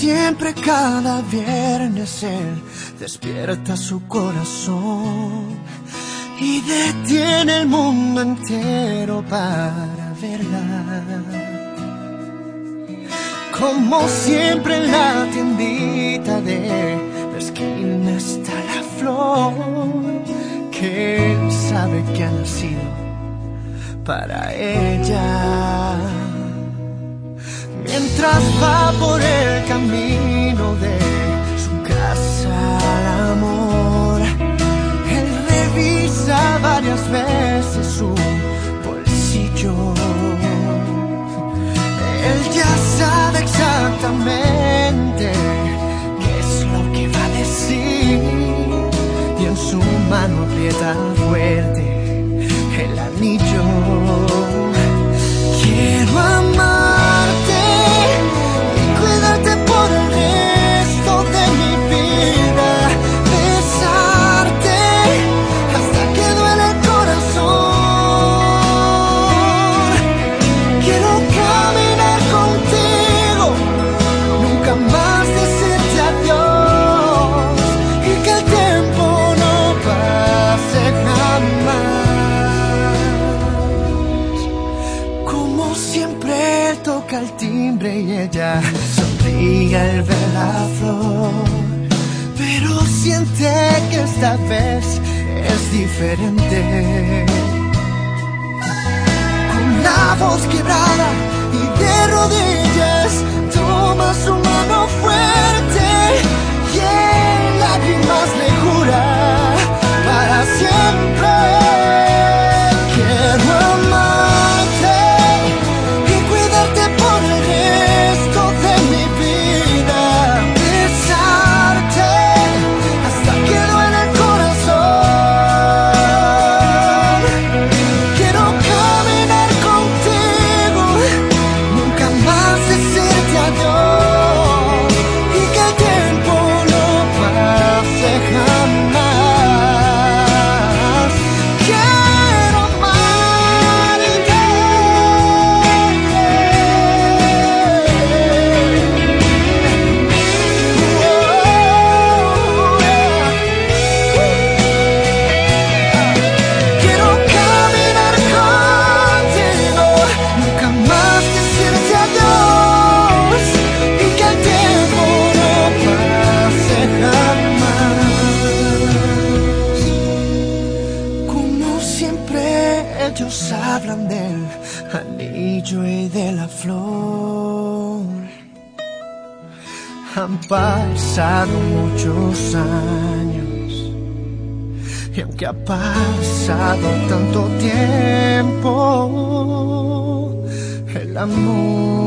siempre cada viernes él despierta su corazón y detiene el mundo entero para verla. Como siempre en la tiendita de la esquina está la flor que él sabe que ha nacido para ella. Mientras va por el camino de su casa al amor, él revisa varias veces su bolsillo. Él ya sabe exactamente qué es lo que va a decir y en su mano aprieta fuerte el anillo. Como siempre toca el timbre y ella sonríe al ver la flor, pero siente que esta vez es diferente. Con la voz quebrada y de rodillas toma su ellos hablan del anillo y de la flor. Han pasado muchos años. Y aunque ha pasado tanto tiempo, el amor